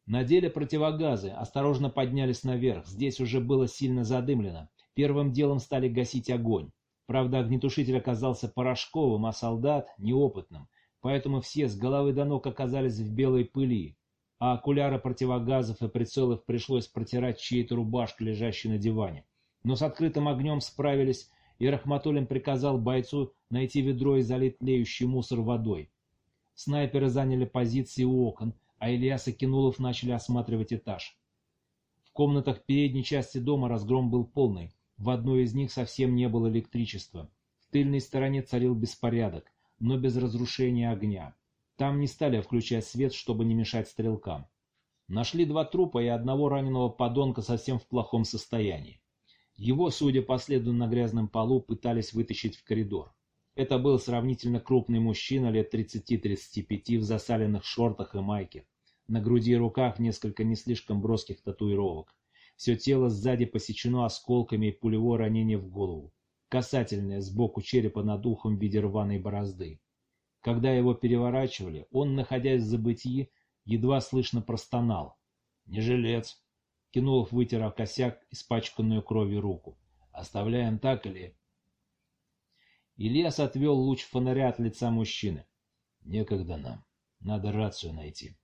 Speaker 1: Надели противогазы, осторожно поднялись наверх. Здесь уже было сильно задымлено. Первым делом стали гасить огонь. Правда, огнетушитель оказался порошковым, а солдат — неопытным. Поэтому все с головы до ног оказались в белой пыли а окуляры противогазов и прицелов пришлось протирать чьей-то рубашкой, лежащей на диване. Но с открытым огнем справились, и Рахматуллин приказал бойцу найти ведро и залить тлеющий мусор водой. Снайперы заняли позиции у окон, а Ильяс и Кинулов начали осматривать этаж. В комнатах передней части дома разгром был полный. В одной из них совсем не было электричества. В тыльной стороне царил беспорядок, но без разрушения огня. Там не стали включать свет, чтобы не мешать стрелкам. Нашли два трупа и одного раненого подонка совсем в плохом состоянии. Его, судя по следу на грязном полу, пытались вытащить в коридор. Это был сравнительно крупный мужчина лет 30-35 в засаленных шортах и майке. На груди и руках несколько не слишком броских татуировок. Все тело сзади посечено осколками и пулевое ранение в голову. Касательное сбоку черепа над ухом в виде рваной борозды. Когда его переворачивали, он, находясь в забытии, едва слышно простонал. «Не жилец!» Кинулов вытер о косяк испачканную кровью руку. «Оставляем так или...» Ильяс отвел луч фонаря от лица мужчины. «Некогда нам. Надо рацию найти».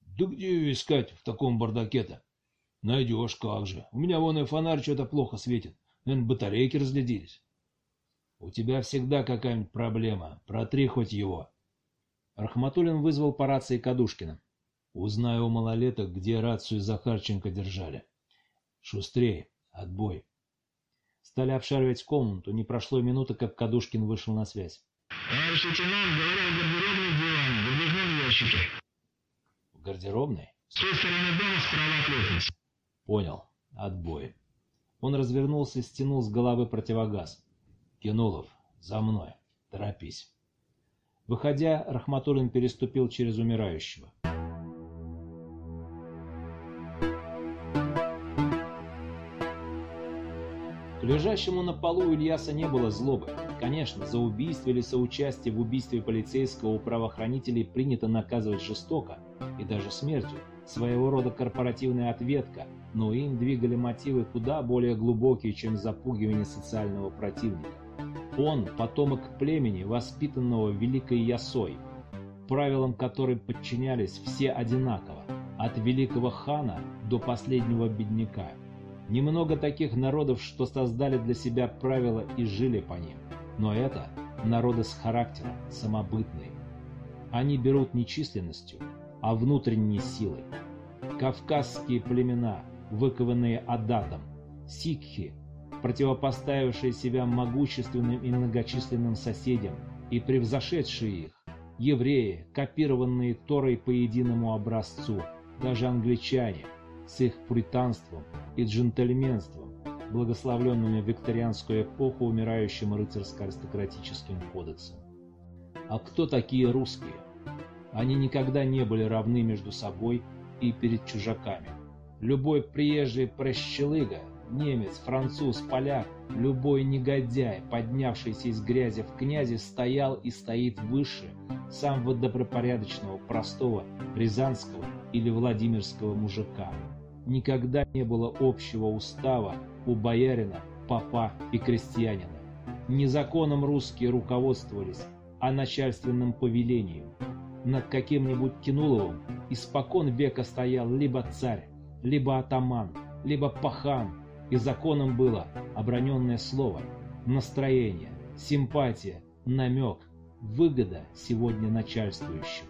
Speaker 5: «Да где ее искать в таком бардаке-то?» «Найдешь, как же. У меня вон и фонарь что-то плохо светит. Наверное, батарейки разглядились».
Speaker 1: «У тебя всегда какая-нибудь проблема. Протри хоть его». Рахматуллин вызвал по рации Кадушкина. «Узнаю у малолеток, где рацию Захарченко держали. Шустрей, отбой». Стали обшаривать комнату. Не прошло минуты, как Кадушкин вышел на связь.
Speaker 2: «Товарищ лейтенант, говорят, гардеробной в диване, в выдвижном ящике».
Speaker 1: «В гардеробной?»
Speaker 2: «С той стороны дома, справа от лестницы».
Speaker 1: «Понял. Отбой». Он развернулся и стянул с головы противогаз. «Кинулов, за мной. Торопись». Выходя, Рахматуллин переступил через умирающего. К лежащему на полу Ильяса не было злобы. Конечно, за убийство или соучастие в убийстве полицейского у правоохранителей принято наказывать жестоко и даже смертью. Своего рода корпоративная ответка, но им двигали мотивы куда более глубокие, чем запугивание социального противника. Он – потомок племени, воспитанного Великой Ясой, правилам которой подчинялись все одинаково, от великого хана до последнего бедняка. Немного таких народов, что создали для себя правила и жили по ним. Но это народы с характером, самобытные. Они берут не численностью, а внутренней силой. Кавказские племена, выкованные Адатом, сикхи, противопоставившие себя могущественным и многочисленным соседям и превзошедшие их, евреи, копированные Торой по единому образцу, даже англичане с их пуританством и джентльменством, благословленными в викторианскую эпоху умирающим рыцарско-аристократическим кодексом. А кто такие русские? Они никогда не были равны между собой и перед чужаками. Любой приезжий прощелыга, немец, француз, поляк, любой негодяй, поднявшийся из грязи в князе, стоял и стоит выше самого добропорядочного, простого, рязанского или владимирского мужика. Никогда не было общего устава у боярина, папа и крестьянина. Не законом русские руководствовались, а начальственным повелением. Над каким-нибудь Кинуловым испокон века стоял либо царь, либо атаман, либо пахан, и законом было оброненное слово, настроение, симпатия, намек, выгода сегодня начальствующего.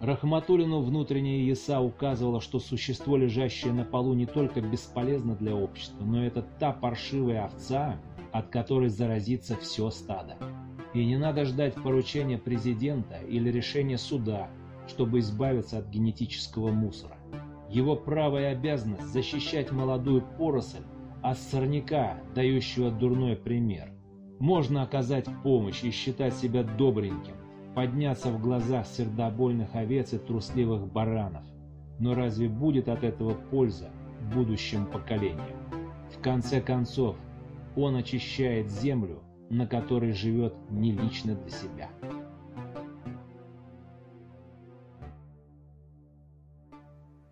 Speaker 1: Рахматуллину внутренняя яса указывала, что существо, лежащее на полу, не только бесполезно для общества, но это та паршивая овца, от которой заразится все стадо. И не надо ждать поручения президента или решения суда, чтобы избавиться от генетического мусора. Его право и обязанность защищать молодую поросль от сорняка, дающего дурной пример. Можно оказать помощь и считать себя добреньким, подняться в глазах сердобольных овец и трусливых баранов. Но разве будет от этого польза будущим поколениям? В конце концов, он очищает землю, на которой живет не лично для себя.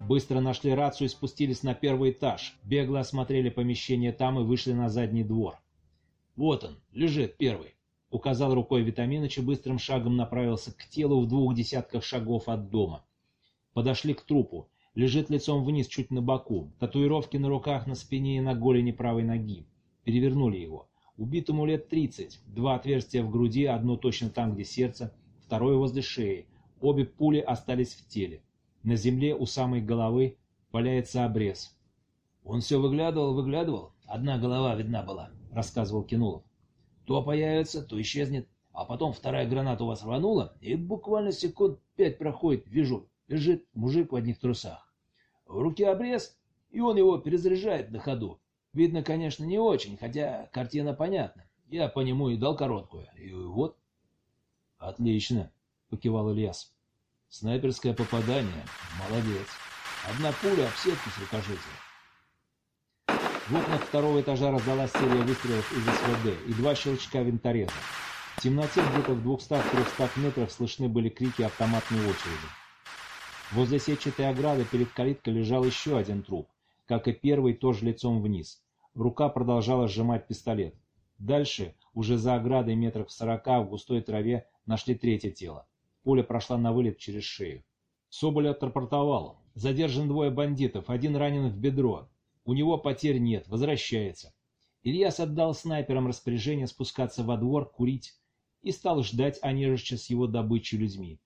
Speaker 1: Быстро нашли рацию и спустились на первый этаж. Бегло осмотрели помещение там и вышли на задний двор. «Вот он, лежит первый», — указал рукой Витаминыч и быстрым шагом направился к телу в двух десятках шагов от дома. Подошли к трупу. Лежит лицом вниз, чуть на боку. Татуировки на руках, на спине и на голени правой ноги. Перевернули его. Убитому лет 30. Два отверстия в груди, одно точно там, где сердце, второе возле шеи. Обе пули остались в теле. На земле у самой головы валяется обрез. «Он все выглядывал, выглядывал. Одна голова видна была», — рассказывал Кинулов. «То появится, то исчезнет,
Speaker 5: а потом вторая граната у вас рванула, и буквально секунд пять проходит, вижу, лежит мужик в одних трусах. В руке обрез, и он его перезаряжает на ходу. Видно, конечно, не очень, хотя картина понятна. Я по нему и дал короткую. И вот.
Speaker 1: Отлично, покивал Ильяс. Снайперское попадание. Молодец. Одна пуля в сетку с рукожителя. В окнах второго этажа раздалась серия выстрелов из СВД и два щелчка винтореза. В темноте где-то в 200-300 метрах слышны были крики автоматной очереди. Возле сетчатой ограды перед калиткой лежал еще один труп, как и первый, тоже лицом вниз. Рука продолжала сжимать пистолет. Дальше, уже за оградой метров в сорока, в густой траве, нашли третье тело. Пуля прошла на вылет через шею. Соболь отрапортовал. Задержан двое бандитов, один ранен в бедро. У него потерь нет, возвращается. Ильяс отдал снайперам распоряжение спускаться во двор, курить, и стал ждать Онежича с его добычей людьми.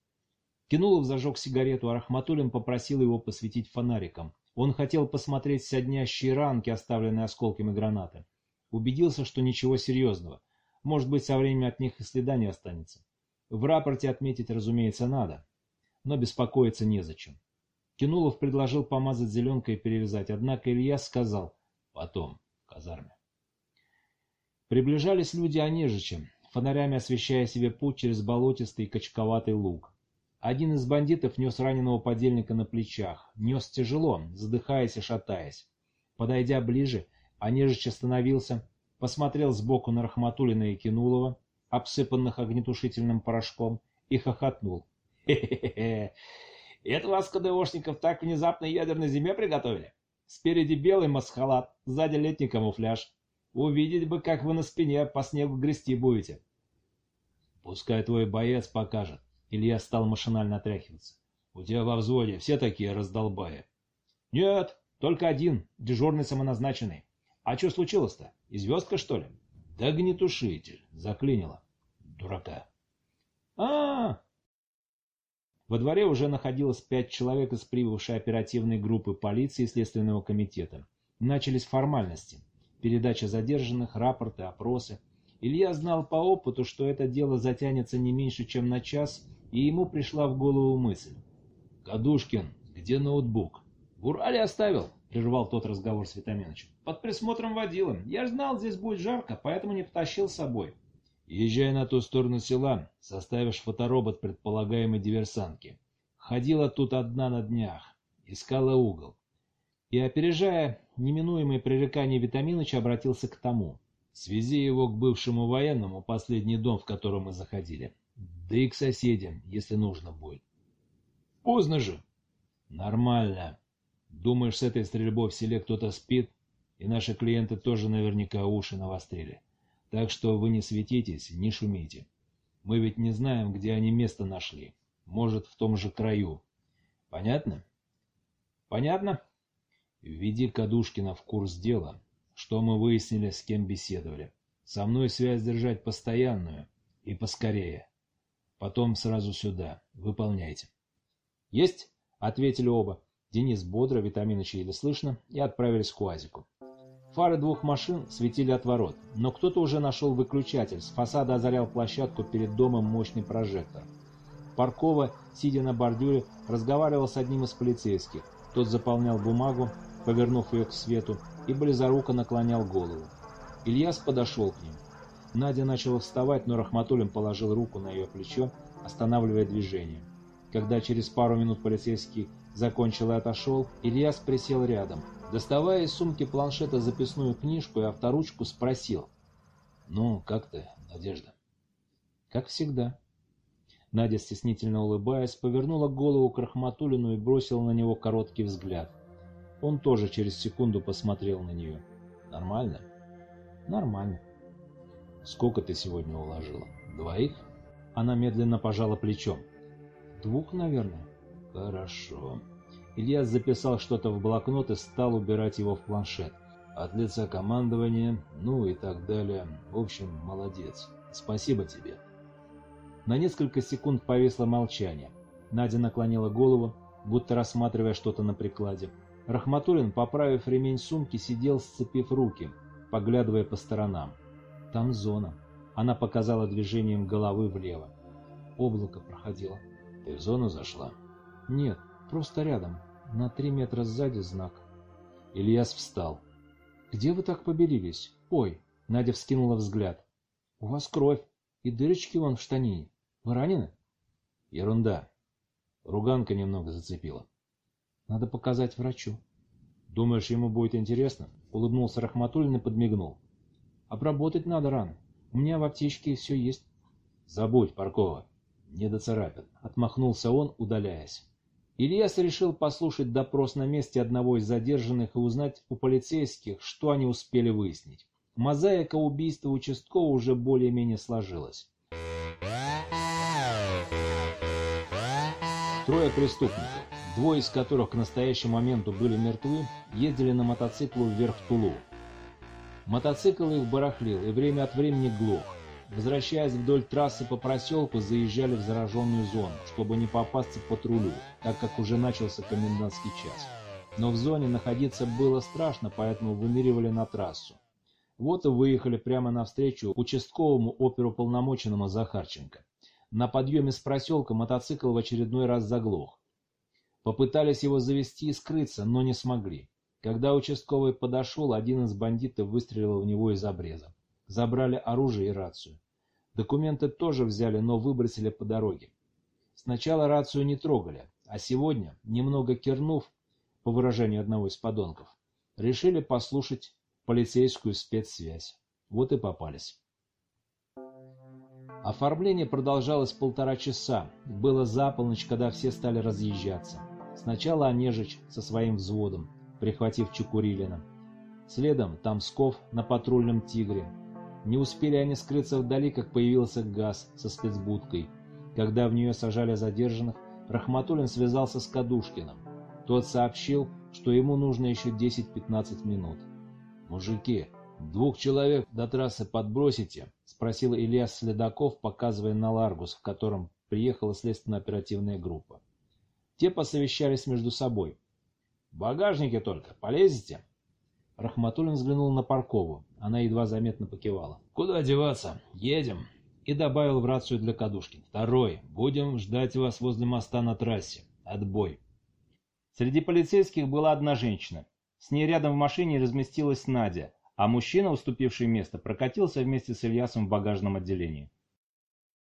Speaker 1: Кинулов зажег сигарету, а Рахматуллин попросил его посветить фонариком. Он хотел посмотреть соднящие ранки, оставленные осколками гранаты. Убедился, что ничего серьезного. Может быть, со временем от них и следа не останется. В рапорте отметить, разумеется, надо. Но беспокоиться незачем. Кинулов предложил помазать зеленкой и перевязать, однако Илья сказал «потом, в казарме». Приближались люди Онежича, фонарями освещая себе путь через болотистый качковатый луг. Один из бандитов нес раненого подельника на плечах, нес тяжело, задыхаясь и шатаясь. Подойдя ближе, Онежич остановился, посмотрел сбоку на Рахматулина и Кинулова, обсыпанных огнетушительным порошком, и хохотнул. «Хе-хе-хе! Это вас, КДОшников, так внезапно ядерной зиме приготовили? Спереди белый масхалат, сзади летний камуфляж. Увидеть бы, как вы на спине по снегу грести будете. Пускай твой боец покажет. Илья стал машинально отряхиваться. У тебя во взводе все такие раздолбая. Нет, только один, дежурный самоназначенный. А что случилось-то? И звездка, что ли? Да огнетушитель. Заклинило. Дурака. а, -а, -а Во дворе уже находилось пять человек из прибывшей оперативной группы полиции и Следственного комитета. Начались формальности передача задержанных, рапорты, опросы. Илья знал по опыту, что это дело затянется не меньше, чем на час, и ему пришла в голову мысль. «Кадушкин, где ноутбук?» «В Урале оставил», — прервал тот разговор с. «Под присмотром водила. Я знал, здесь будет жарко, поэтому не потащил с собой». «Езжай на ту сторону села, составишь фоторобот предполагаемой диверсантки. Ходила тут одна на днях, искала угол. И, опережая неминуемые пререкания Витаминыча, обратился к тому. Свези его к бывшему военному, последний дом, в котором мы заходили. Да и к соседям, если нужно будет. Поздно же. Нормально. Думаешь, с этой стрельбой в селе кто-то спит? И наши клиенты тоже наверняка уши навострили. Так что вы не светитесь, не шумите. Мы ведь не знаем, где они место нашли. Может, в том же краю. Понятно? Понятно? Введи Кадушкина в курс дела, что мы выяснили, с кем беседовали. Со мной связь держать постоянную и поскорее. Потом сразу сюда. Выполняйте. Есть? Ответили оба. Денис бодро, Витаминыч еле слышно, и отправились к УАЗику. Фары двух машин светили от ворот, но кто-то уже нашел выключатель, с фасада озарял площадку перед домом мощный прожектор. Паркова, сидя на бордюре, разговаривал с одним из полицейских. Тот заполнял бумагу, повернув ее к свету, и близоруко наклонял голову. Ильяс подошел к ним. Надя начала вставать, но Рахматуллин положил руку на ее плечо, останавливая движение. Когда через пару минут полицейский закончил и отошел, Ильяс присел рядом. Доставая из сумки планшета записную книжку и авторучку, спросил. «Ну, как ты, Надежда?» «Как всегда». Надя, стеснительно улыбаясь, повернула голову к Рахматуллину и бросила на него короткий взгляд – он тоже через секунду посмотрел на нее. «Нормально?» «Нормально». «Сколько ты сегодня уложила? Двоих?» Она медленно пожала плечом. «Двух, наверное». «Хорошо». Илья записал что-то в блокнот и стал убирать его в планшет. От лица командования, ну и так далее. В общем, молодец. Спасибо тебе. На несколько секунд повисло молчание. Надя наклонила голову, будто рассматривая что-то на прикладе. Рахматуллин, поправив ремень сумки, сидел, сцепив руки, поглядывая по сторонам. Там зона. Она показала движением головы влево.
Speaker 5: Облако проходило.
Speaker 1: Ты в зону зашла?
Speaker 5: Нет, просто рядом. На три метра сзади знак.
Speaker 1: Ильяс встал.
Speaker 5: Где вы так побелились? Ой,
Speaker 1: Надя вскинула взгляд.
Speaker 5: У вас кровь и дырочки вон в штанине. Вы ранены?
Speaker 1: Ерунда. Руганка немного зацепила.
Speaker 5: Надо показать врачу.
Speaker 1: Думаешь, ему будет интересно? Улыбнулся Рахматуллин и подмигнул.
Speaker 5: Обработать надо рану. У меня в аптечке все есть.
Speaker 1: Забудь, Паркова. Не доцарапит. Отмахнулся он, удаляясь. Ильяс решил послушать допрос на месте одного из задержанных и узнать у полицейских, что они успели выяснить. Мозаика убийства участкового уже более-менее сложилась. Трое преступников, двое из которых к настоящему моменту были мертвы, ездили на мотоциклу вверх Тулу. Мотоцикл их барахлил и время от времени глох. Возвращаясь вдоль трассы по проселку, заезжали в зараженную зону, чтобы не попасться по патрулю, так как уже начался комендантский час. Но в зоне находиться было страшно, поэтому выныривали на трассу. Вот и выехали прямо навстречу участковому оперуполномоченному Захарченко. На подъеме с проселка мотоцикл в очередной раз заглох. Попытались его завести и скрыться, но не смогли. Когда участковый подошел, один из бандитов выстрелил в него из обреза. Забрали оружие и рацию. Документы тоже взяли, но выбросили по дороге. Сначала рацию не трогали, а сегодня, немного кернув, по выражению одного из подонков, решили послушать полицейскую спецсвязь. Вот и попались. Оформление продолжалось полтора часа. Было за полночь, когда все стали разъезжаться. Сначала Онежич со своим взводом, прихватив Чукурилина. Следом Тамсков на патрульном «Тигре», не успели они скрыться вдали, как появился газ со спецбудкой. Когда в нее сажали задержанных, Рахматуллин связался с Кадушкиным. Тот сообщил, что ему нужно еще 10-15 минут. «Мужики, двух человек до трассы подбросите?» — спросил Илья Следаков, показывая на Ларгус, в котором приехала следственно-оперативная группа. Те посовещались между собой. «В багажнике только. Полезете?» Рахматуллин взглянул на Паркову. Она едва заметно покивала. «Куда деваться? Едем!» И добавил в рацию для Кадушкин. «Второй. Будем ждать вас возле моста на трассе. Отбой!» Среди полицейских была одна женщина. С ней рядом в машине разместилась Надя, а мужчина, уступивший место, прокатился вместе с Ильясом в багажном отделении.